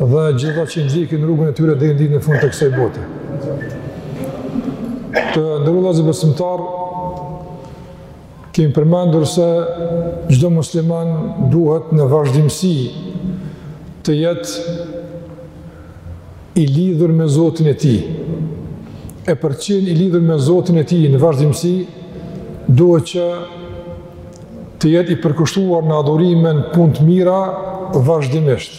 dhe gjithë ata që ndjekin rrugën e tyre deri në fund të kësaj bote. Të nderuar vëllezër besimtarë, kemi përmendur se çdo musliman duhet në vazhdimësi të jetë i lidhur me Zotin e tij. E për të qenë i lidhur me Zotin e tij në vazhdimësi, duhet që Të jetë i përkushtuar në adhurim e në punë të mira vazhdimisht.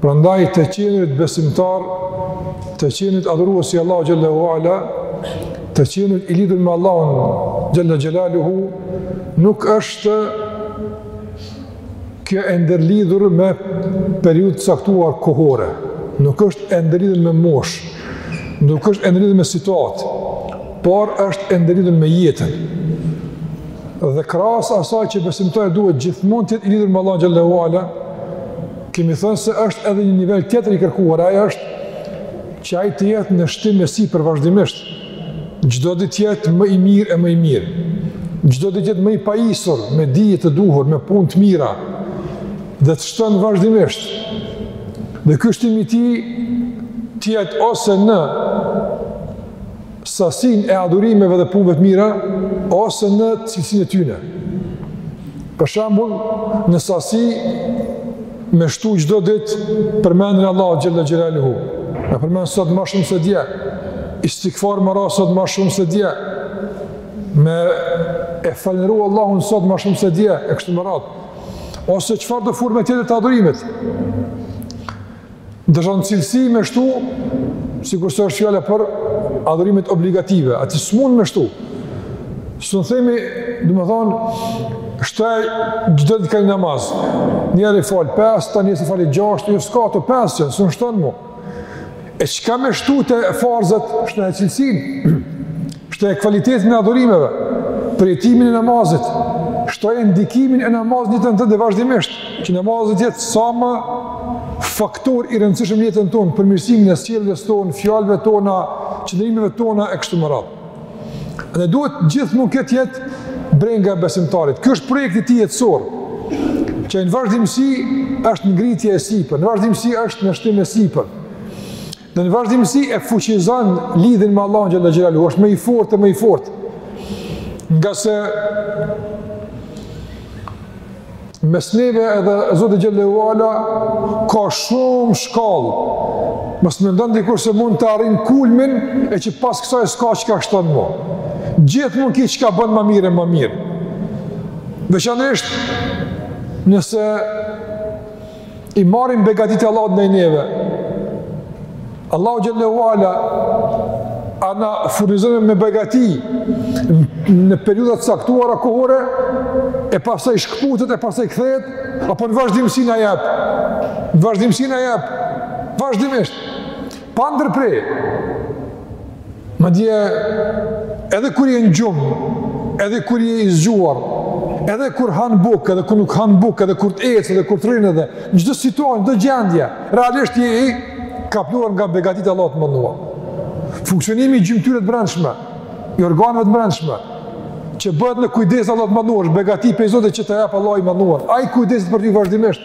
Prandaj të qenit besimtar, të qenit adhurues i Allahut xhelle ue ala, të qenit i lidhur me Allahun xhelle xhelaluhu nuk është Kjo e ndërlidhur me periudhë të caktuar kohore, nuk është e ndërlidhur me moshë, nuk është e ndërlidhur me situatë, por është e ndërlidhur me jetën. Dhe krahas asaj që besimtari duhet gjithmonë të jetë i lidhur me Allahun xhelle ue ala, kemi thënë se është edhe një nivel tjetër i kërkuar, ai është që ai të jetë në shtim e sipër vazhdimisht. Çdo ditë të jetë më i mirë e më i mirë. Çdo ditë të jetë më i pajisur me dije të duhur, me punë të mira dhe të shton vazhdimisht. Dhe ky shtim i tij të jetë ose në sasinë e adhurimeve dhe punëve të mira ose në cilësinë e tyre. Për shembull, në sasi Me shtu çdo ditë përmendjen e Allahut xhelle xhelaluhu. Me përmend sot ma shumë se dje. Istigfar me ba sot ma shumë se dje. Me e falënderu Allahun sot ma shumë se dje. E kështu me radhë. Ose çfarëdo forme tjetër të adhurimit. Ndërsa në cilësi me shtu, sikurse është fjala për adhurimet obligative, aty s'mund me shtu. S'mun themi, domethënë, shtoj edhe një namaz, njeri i falë 5, tani nesër i falë 6, jo s'ka, ato 5 që janë, s'mun shton ma. E çka me shtu te farzet, shtoje cilësinë, shtoje kvalitetin e adhurimeve, përjetimin e namazit, shtoje ndikimin e namazit në jetën tënde vazhdimisht, Që namazi të jetë sa më faktor i rëndësishëm në jetën tonë, përmirësimin e sjelljes tonë, fjalëve tona, qëndrimeve tona e kështu me radhë. Dhe duhet gjithmonë kjo të jetë brenga e besimtarit. Kjo është projekti i tij jetësor. Që në vazhdimësi është në ngritje e sipër, në vazhdimësi është në shtim e sipër. Dhe në vazhdimësi e fuqizon lidhjen me Allahun xhelle xhelaluhu, është më i fortë e më i fortë. Ngase mes neve edhe Zotit xhelle ue ala ka shumë shkallë. Mos mendon dikush se mund ta arrin kulmin e që pas kësaj s'ka çka shton më. Gjithmonë ki çka bën më mirë e më mirë. Veçanërisht nëse i marrin begatitë e Allahut ndaj neve. Allahu xhele ve ala a na furnizon me begati në periudha të caktuara kohore e pastaj shkëputet e pastaj kthehet apo në vazhdimësi na jap. Në vazhdimësi na jap. Vazhdimisht pa ndërprerë. Madje, edhe kur je në gjumë, edhe kur je i zgjuar, edhe kur han bukë, edhe kur nuk han bukë, edhe kur të ecë, edhe kur të rrinë, edhe në çdo situatë, në çdo gjendje, realisht je i kapluar nga begatitë e Allahut të madhëruar. Funksionimi i gjymtyrëve të brendshme, i organeve të brendshme, që bëhet në kujdes të Allahut të madhëruar, është begati prej Zotit që ta jep Allahu i madhëruar. Ai kujdeset për ty vazhdimisht,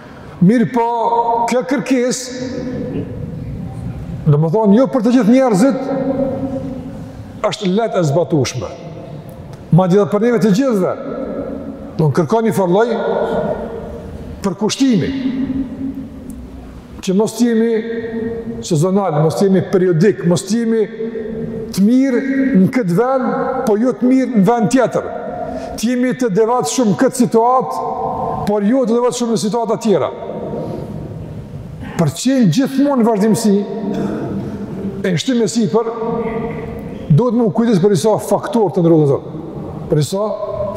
Mirëpo, kjo kërkesë, domethënë, jo për të gjithë njerëzit, është lehtë e zbatushme. Madje edhe për neve të gjithëve, na kërkon njëfarë lloj përkushtimi, që mos të jemi sezonalë, mos të jemi periodikë, mos të jemi të mirë në këtë vend, po jo të mirë në vend tjetër. Të jemi të devotshëm në këtë situatë, por jo të devotshëm në situata të tjera. Për të qenë gjithmonë në vazhdimësi e në shtim e sipër duhet me u kujdes për disa faktorë të ndryshëm. Për disa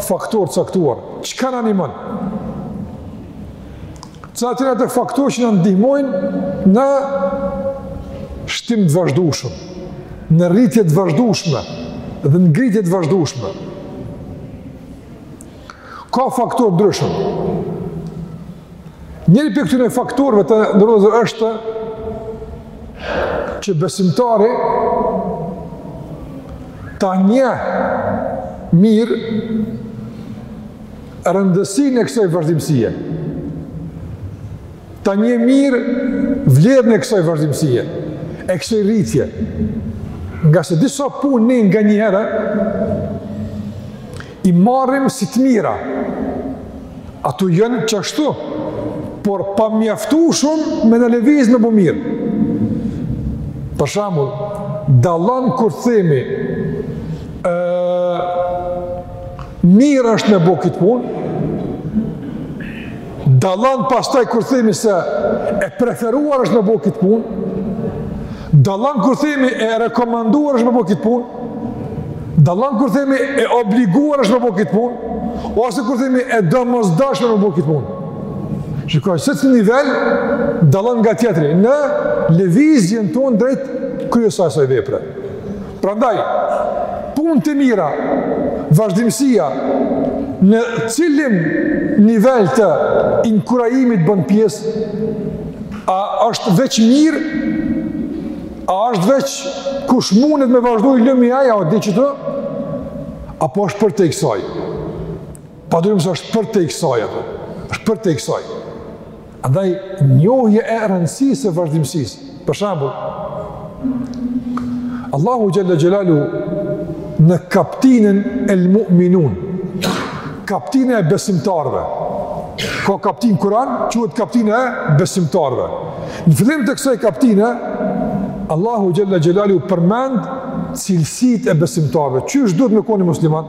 faktorë të caktuar, çka na ndihmon? Cilët janë ata faktorë që na ndihmojnë në shtim të vazhdueshëm, në rritje të vazhdueshme dhe në ngritje të vazhdueshme. Ka faktorë të ndryshëm. Njëri prej këtyre faktorëve të ndërozë është që besimtari ta njeh mirë rëndësinë e kësaj vazhdimësie, ta njeh mirë vlerën e kësaj vazhdimësie, e kësaj rritje, ngase disa punë ne nganjëherë, i marrim si të mira, ato janë qashtu, por pamjaftueshëm me na lëviz me bo mirë. Për shembull, dallon kur themi, Mirë është me bo këtë punë, dallon pastaj kur themi se e preferuar është me bo këtë punë, dallon kur themi e rekomanduar është me bo këtë punë, dallon kur themi e obliguar është me bo këtë punë, ose kur themi e domosdoshme me bo këtë punë. Shiko, secili nivel dallon nga tjetri, në lëvizjen tonë drejt kryerjes së asaj vepre. Prandaj, punët e mira, vazhdimësia, në cilin nivel të inkurajimit bën pjesë, a është veç mirë, a është veç kush mundet me vazhdu i lumi aj, a di qito, apo është përtej kësaj. Pa dyshim se është përtej kësaj, apo, është përtej kësaj. Andaj, njohje e rëndësisë së vazhdimësisë. Për shembull, Allahu xhel-le xhelaluhu në kaptinën El-Mu'minun, kaptinën e besimtarëve, ka kaptinë n'Kuran, quhet kaptina e besimtarëve. Në fillim të kësaj kaptine, Allahu xhel-le xhelaluhu përmend cilësitë e besimtarëve. Qysh duhet me kon ni musliman?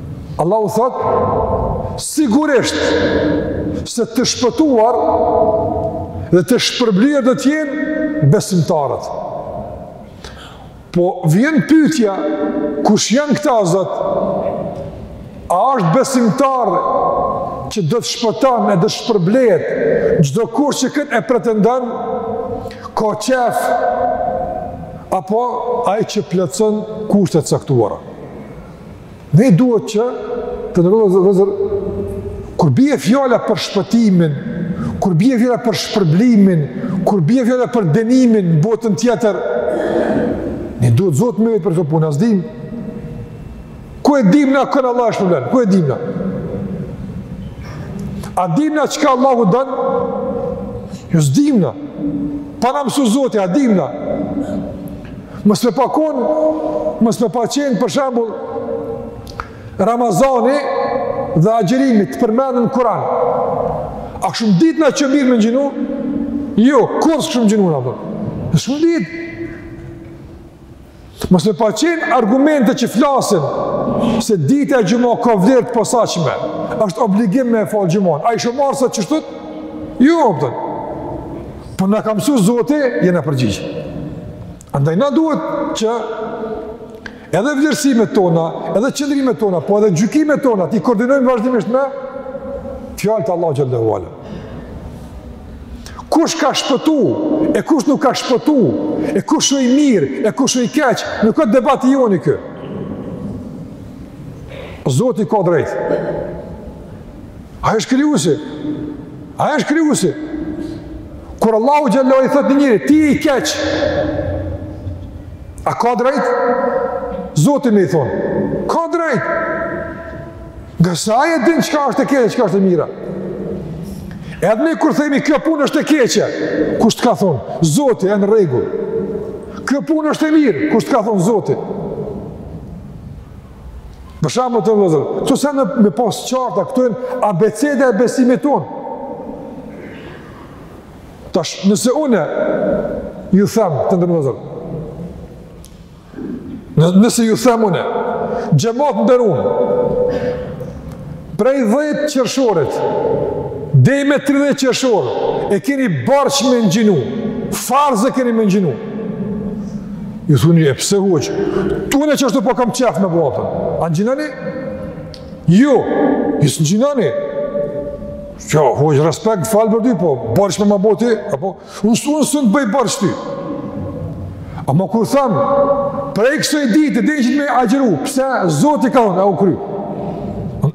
Allahu thotë, sigurisht se të shpëtuar dhe të shpërblyer do të jenë besimtarët. Po vjen pyetja, kush janë këta Zot? A është besimtar që do të shpëton e do të shpërblehet çdokush që këtë e pretendon? Ka qejf apo ai që plotëson kushtet e caktuara? Ne duhet që të nderuar vëllezër, kur bie fjala për shpëtimin, kur bie fjala për shpërblimin, kur bie fjala për dënimin në botën tjetër, ne duhet Zotin me vetë për këto punë, na s'dim. Ku e dim na kën Allahu e shpërblen? Ku e dim na? A dim na çka Allahu don? Jo s'dim na. Pa na mësu Zoti, a dim na? Mos me pa kon, mos me pas qenë për shembull Ramazani dhe agjërimi të përmendun në Kur'an. A kishim ditë na që o mirë me gjinu? Jo, kurrë s'kishim gjinu në për? S'kishim ditë. Mos me pas qenë argumente që flasin se dita e xhuma ka vlerë të posaçme, është obligim me e falë xhumon. A kishim marrë sa qështët? Jo, pëtën. Por na ka mësu Zoti, jena përgjigj. Andaj na duhet që edhe vlerësimet tona, edhe qëndrimet tona, po edhe gjykimet tona, t'i koordinojmë vazhdimisht me fjalët e Allahut xhel-le ve ala. Kush ka shpëtu, e kush nuk ka shpëtu, e kush është i mirë, e kush është i keq, nuk o debat i joni ky. Zoti ka drejtë. Ai është krijuesi. Ai është krijuesi. Kur Allahu xhallahu i thotë njeri, ti i keq. A ka drejt? Zoti me i thon. Ka drejt. Ngase ai e din çka është e keqe, çka është e mira. Edhe ne kur themi kjo punë është e keqe, kush të ka thon? Zoti. E, në rregull. Kjo punë është e mirë, kush të ka thon Zoti? Për shembull vllezër, këto sene me i pas qarta, këto janë abeceda e besimit tonë. Tash, nëse une, ju them, të nderum vllezër, nëse ju them une, xhemat i nderun, Prej dhjetë qershorit, deri me tridhjetë qershor, e keni borxh me ngjinu, farz e keni me ngjinu. Ju thuni, e pse hoxhë, se une qashtu po kam qef me bo, atëher, a ngjinoni? Jo, ju s'ngjinoni. Jo, hoxhë, respekt, falë për ty, po, borxh me ma bo ti, apo, Unë s'un të boj borxh ty. Amo kur tham, prej kësaj dite, e keni me agjëru, pse Zoti ka thonë, u kry.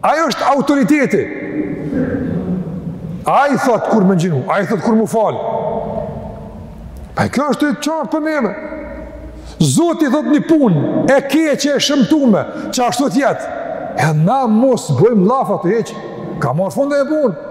Ai është autoriteti. Ai thotë kur me ngjinu, ai thotë kur me u fal. A kjo është e qartë për neve. Zoti i thotë një pune, e keqe, e shëmtume, qashtu jet. E na mos bëjmë llafe hiç, ka marrë fund ajo punë.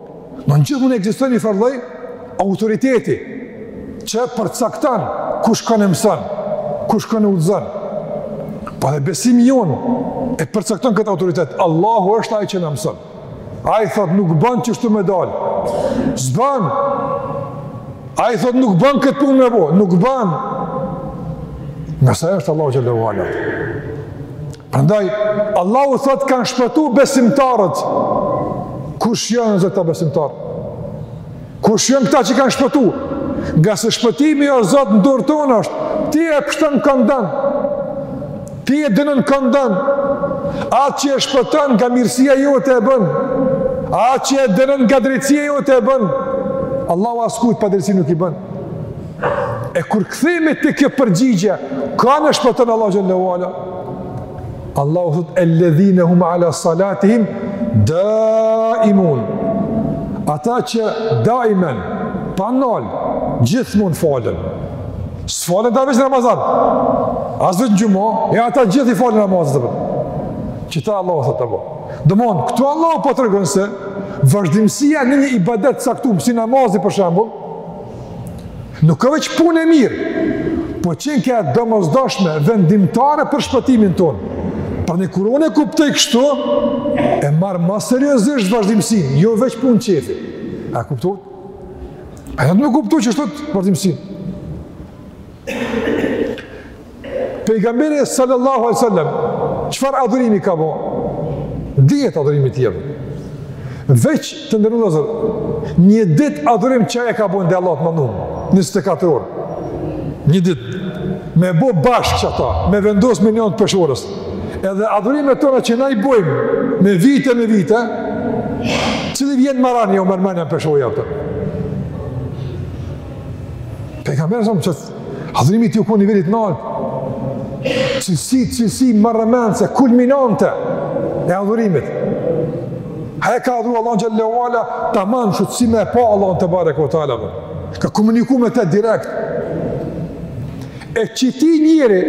Domethonë gjithmonë ekziston njëfar lloj autoriteti që përcakton kush kan e mëson, kush kan e udhëzon. Po edhe besimi jonë e përcakton këtë autoritet. Allahu është ai që na mëson. Ai thotë nuk ban qështu me dalë. S'ban. Ai thotë nuk ban këtë punë me bo. Nuk ban. Ngase është Allahu xhele ue ala. Prandaj, Allahu thotë kanë shpëtu besimtarët. Kush janë o Zot këta besimtarë? Kush janë këta që kanë shpëtu? Ngase shpëtimi o Zot në dorë tone është, ti e pshton kon don, ti e dënon kon don, atë që e shpëton nga mirësia jote e bën, atë që e dënon nga drejtësia jote e bën, Allahu askujt padrejtësi nuk i bën. E kur kthehemi te kjo përgjigje, kan e shpëton Allahu xhele ue ala? Allahu thot, eledhine hum ala salatihim, daimun. Ata që daimen, pa nal, gjithmonë falen. S'falen ata veç në Ramazan. As veç në xhuma, e ata gjithë i falin namazet e tyre. Qeta Allahu thot të bo. Domethon, këtu Allahu po tregon se, vazhdimësia në një ibadet caktum, si namazi për shembull, Nuk ko veç punë e mirë, po qenka e domosdoshme vendimtare për shpëtimin tonë. Prandej kur unë e kuptoj kështu, e marr ma seriozisht vazhdimësinë, jo veç punë qefi. A kuptu? A jeni m'kuptu çështë vazhdimësinë? Pejgamberi sallallahu alaihi wasallam çfarë adhurimi ka bo? Dihet adhurimi i tij. Veç të namazit një ditë adhurim që ai e ka bo n'dashtë Allah t'madhnum, 24 orë, një ditë, me bo bashkë qata, me vendos m'njën anë t'peshores, edhe adhurimet tona që na i bojmë me vite, me vite, cili vjen ma ranë jo mor, meniherë peshoja për. Pejgamberi sallallahu alaihi wasallam Adhurimi i tij u kon nivelit t'naltë, cilësi, cilësi marramendëse, kulminante e adhurimit. Ai e ka adhuru Allahun xhele ve ala, tamam si me pa Allahun tebareke ve teala, ka komuniku me te direkt. E qiti njeri,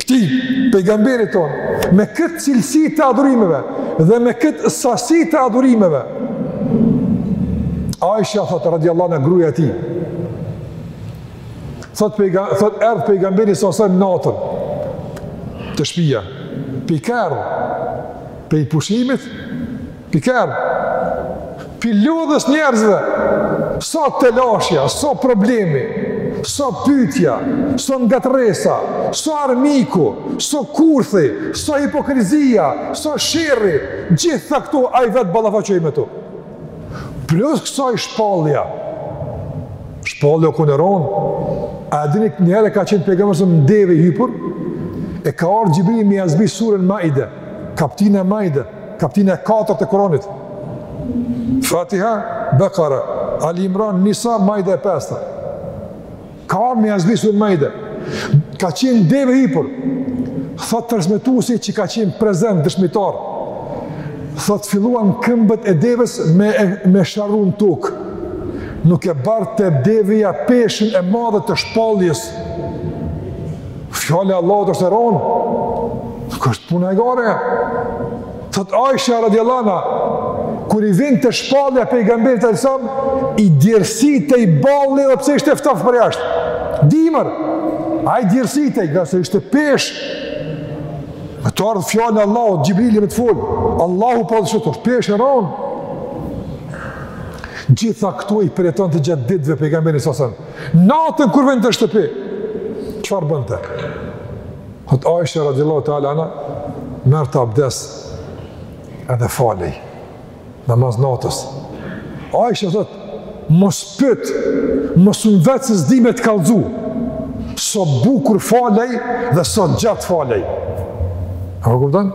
këtij, pejgamberit tonë, me këtë cilësi të adhurimeve, dhe me këtë sasi të adhurimeve, Aisha, thotë, radiallahu anha gruja tij, Thot, pejga, thot erdhë pejgamberi salasem natën te shpia. Pik erdh, pej pushimit, pik erdh, pi lodhjes njerëzve, sa telashja, sa problemi, sa pytja, sa ngatërresa, sa armiku, sa kurthi, sa hipokrizia, sa shirri, gjitha këto ai vetë u ballafaqoj me tu. Plus kësaj shpallja, shpallja u kon e ron, a e dinit një herë ka qenë pejgamberi salasem në deve hypur, e ka ardh Xhibrili me ja zbrit surën Maide, kaptina Maide, kaptina 4 të Kuranit. Fatiha, Bekara, Ali Imran, Nisa, Maide e 5. Ka ardh me ja zbrit suren Maide. Ka qenë deve hipur. Thot transmetuesi që ka qenë prezent dëshmitar. Thot filluan këmbët e deves me, me sharru n'tokë. Nuk e barte deveja peshën e madhe të shpalljes. Fjala e Allahut është e ronë. Nuk është puna hajgare. Thot Aisha radiallahu anha, kur i vinte shpallja pejgamberit alsam, i djersitej balli edhe pse ishte ftof përjashtë. Dimër, ai djersitej, ngase ishte peshë. Me të ardhë fjala e Allahut, Xhibrili me të folë, Allahu pa po dhe shëtë, është peshë e ranë. Gjitha këto i përjetonte gjatë ditëve pejgamberi sasem. Natën kur vinte te shtëpi, çfarë bënte? Thot Aisha radiallahu ta'ala anha, merrte abdes edhe falej, namaz natës. Aisha thot, mos pyt, mos më vet se s'di me të kallzu, so bukur falej dhe so gjatë falej. A më kupton?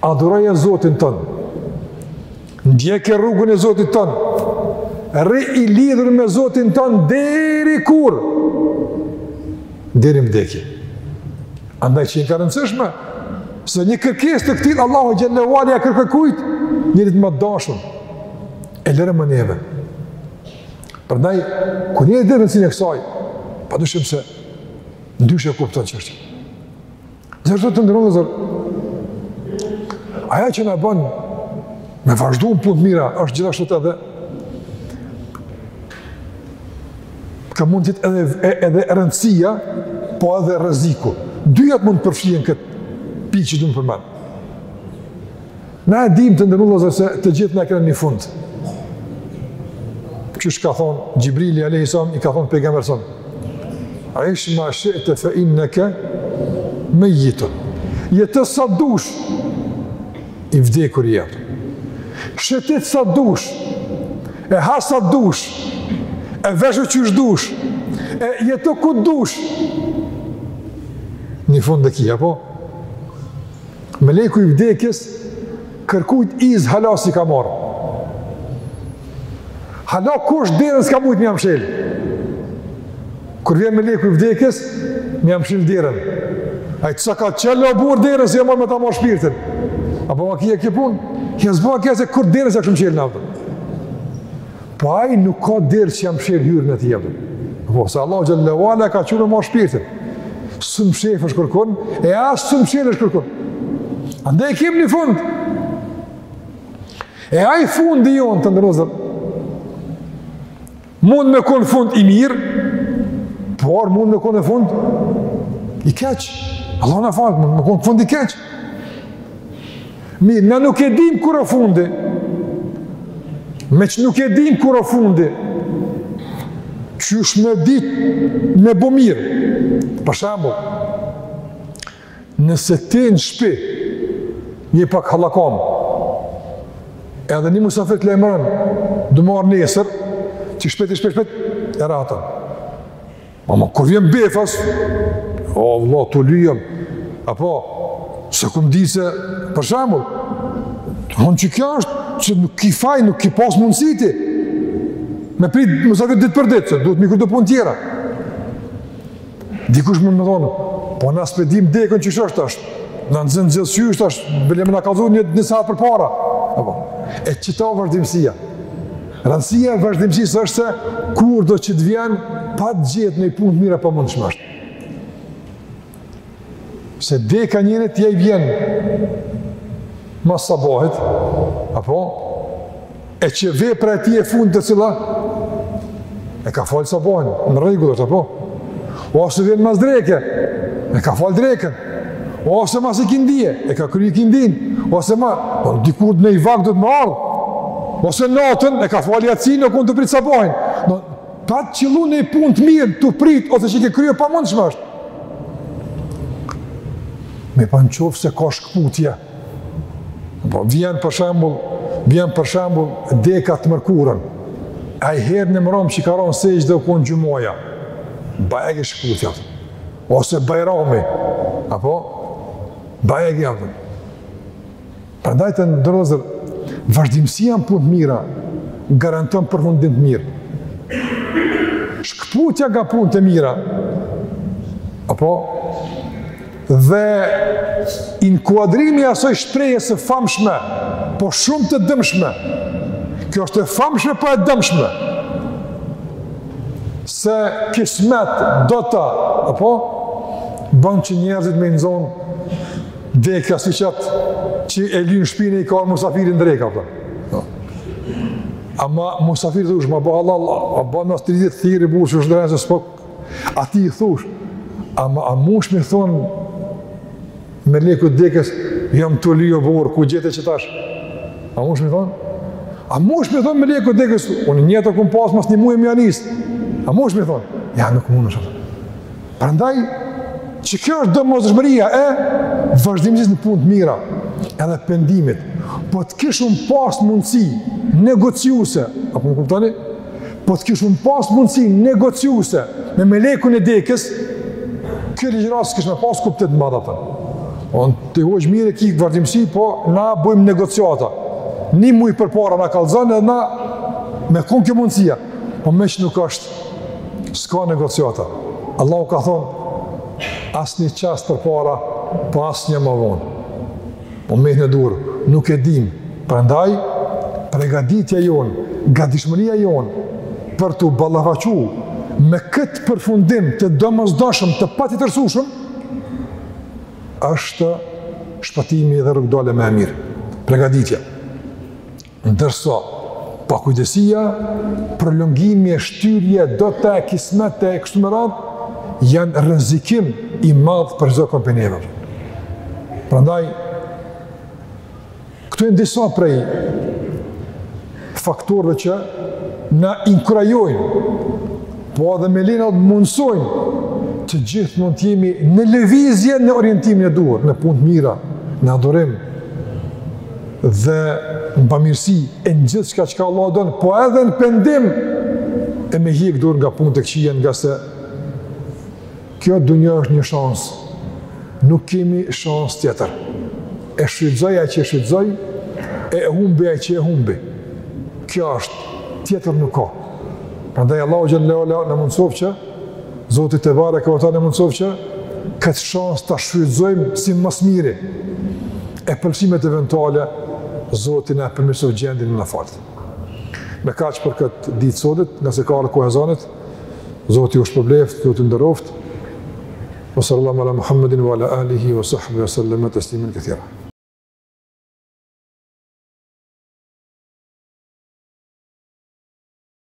Adhuroje Zotin tënd, ndjeke rrugën e Zotit tënd, rri i lidhur me Zotin tënd deri kur, deri në vdekje. Andaj qikaq e rëndësishme, se një kërkesë të këtillë, Allahu xhele ue ala ia kërkon kujt, njeriut ma t'dashun, e lëre më neve. Prandaj, kur njeri e di rëndësinë e kësaj, pa dyshim se ndryshe kupton çështjen. Gjithashtu të nderuar vëllezër. Ajo që na bën me vazhdu në punë të mira është gjithashtu edhe ka mund të jetë edhe rëndësia, po edhe rreziku. Dyjat mund të përfshihen në këtë pikë që du me përmend. Na e dimë të nderuar vëllezër se të gjithë na e kena një fund. Qysh ka thonë Xhibrili a.s. i ka thonë pejgamberit a.s. Ish ma shi'te fe inneke mejjitun. Jeto sa dush i vdekur je. Shëtit sa dush e ha sa dush e vesh qysh dush e jeto ku dush një fund e ki, a po Meleku i vdekjes kërkujt izë hala s'i ka marrë. Hala kush derën s'ka mujtë me ia mshel. Kur vjen Meleku i vdekjes, me ia mshel derën. Ai t'cokat, çel o burrë derën se jam ardhë me ta marrë shpirtin. Apo ma kje kje punë, kje zbëma kje se kurrë derën s'ia kishim çelë në avdhën. Po ai nuk ka derë që ia mshel, hyn në të jepë. Po, se Allah xhele ue ala ka çu me marrë shpirtin. S'mun mshefesh kërkun, e as s'mun mshelesh kërkun. Andaj e kemi një fund. E ai fundi jonë të nderuar vëllezër, mund me konë fund i mirë, por mund me konë fund i keq. Allah na faltë, mund me konë fund i keq. Mirë, na nuk e dim kur o fundi, meqë nuk e dim kur o fundi, qysh me dit me bo mirë. Për shembull, nëse ti në shpi, një pak hallakam, edhe një musafir të lajmëron, du m'ardh nesër, që shpejt shpejt shpejt, e ratën. Ama, kur vjen befas, o, vlla, tu ly jam, apo, s'e kam dit se, për shembull, të hëmë qka është, që nuk ki faj, nuk ki pas mundësi ti me prit musafir ditë për ditë, se duhet mi kry do punë tjera. Dikush mun me thonë, po na s'pe dim dekën qysh është, na nxen gjithqysh është, bile me na kallzu një, një sat përpara, apo, e qëta vazhdimësia, Rëndësia e vazhdimësisë është se kur do që të vjen, pa të gjet në ni punë të mirë pamundshme është. Se deka njerit ja i vjen mas sabahit, apo, e që vepra e tij e fundit cila, e ka falë sabahin, në rregull është, apo, Ose vjen mas dreke, e ka falë dreken. Ose mas ikindie, e ka kry ikindinë. Ose ma, por dikur në ni vakt dot me ardh. Ose natën, e ka falë jacinë, u kon tu prit sabahin. Në, pa të qëllu në ni punë të mirë, tu prit, ose që e ke kry pamundshme është. Me pa në qoftë se ka shkëputje, Po vjen për shembull, vjen për shembull deka të mërkurën. Ai herën e mramë që ka ra n'sexhde u kon xhumaja. Bajagi shkëputja. Ose bajrami. Apo? Bajagi apo. Prandaj të nderuar vëllezër, vazhdimësia në punë të mira, garanton përfundim të mirë. Shkëputja nga punët e mira, apo? Dhe inkuadrimi i asoj shprehje së famshme, po shumë të dëmshme. Kjo është e famshme po e dëmshme. Se kismet do të, apo bën që njerëzit me i nxon deka si qatë që e lyn shpinë i ka musafirin n'drekë apo. Ama musafirit i thush ma bën hallall, a bën nesër të rritë të thiri, burrë që është drejnë, se s'po Atij i thush, a, a mush mi thonë melekut dekës, jam tu ly o burrë, ku gjete qetash? A mush mi thonë? A mush mi thonë melekut dekës, unë nijet e kum pas mas një muji me ja nis? A mush mi thonë? Ja, nuk munesh atë. Prandaj, që kjo është domosdoshmëria e vazhdimësisë në punë të mira, edhe pendimit, po të kishum pas mundësi negociuse, apo më kuptoni? Po të kishum pas mundësi negociuse me melekun e dekës, kjo ligjëratë s'kish me pas kuptim në madha për. On, ti hoxhë mirë e ki vazhdimësi, po na bëjmë negociata. Një muj përpara na kallzon edhe na me kon kjo mundësia. Po meqë nuk është, s'ka negociata. Allahu ka thonë, as një qast përpara, po as një ma vonë. A e kemi në dorë, nuk e dimë. Prandaj, pregaditja jonë, gatishmëria jonë për t'u ballafaqu me këtë përfundim të domosdoshëm të patjetërsueshëm është shpëtimi dhe rrugëdalja më e mirë. Pregaditja. Ndërsa, pakujdesia, prolongimi e shtyrje do Zot e kismet e kështu me radhë, janë rrezikim i madhë për çdo kënd prej neve. Prandaj, këto janë disa prej faktorëve që na inkurajojnë, po edhe me e lënë na mundësojnë që gjithmonë të jemi në lëvizje në orientimin e duhur, në punë të mira, në adhurim, dhe në bamirësi e në gjithçka çka Allahu don, po edhe në pendim e me hjek dorë nga punët e këqija ngase kjo dunja është një shans, nuk kemi shans tjetër. E shfrytëzoi ai që e shfrytëzoi, e e humbi ai që e humbi. Kjo është, tjetër nuk ka. Prandaj Allahu xhel-le ve ala na mundësoftë që, Zoti tebareke ve teala na mundësoftë që këtë shans ta shfrytëzojmë si më së miri. E për lëshimet eventuale Zoti na përmirësoftë gjendjen, na faltë. Me kaq për këtë ditë të sotit, ngase ka ardhur koha e ezanit. Zoti ju shpërbleft, Zoti ju nderoft. Wa sallallahu ala Muhammedin wa ala alihi wa sahbihi wa sallam tasliman kathira.